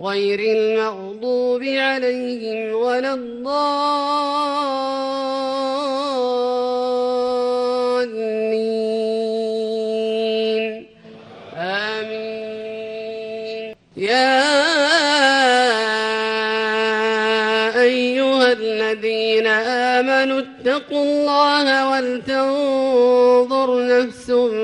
غير المغضوب عليهم ولا الضالين. آمين. يا أيها الذين آمنوا اتقوا الله ولتنظر نفس ما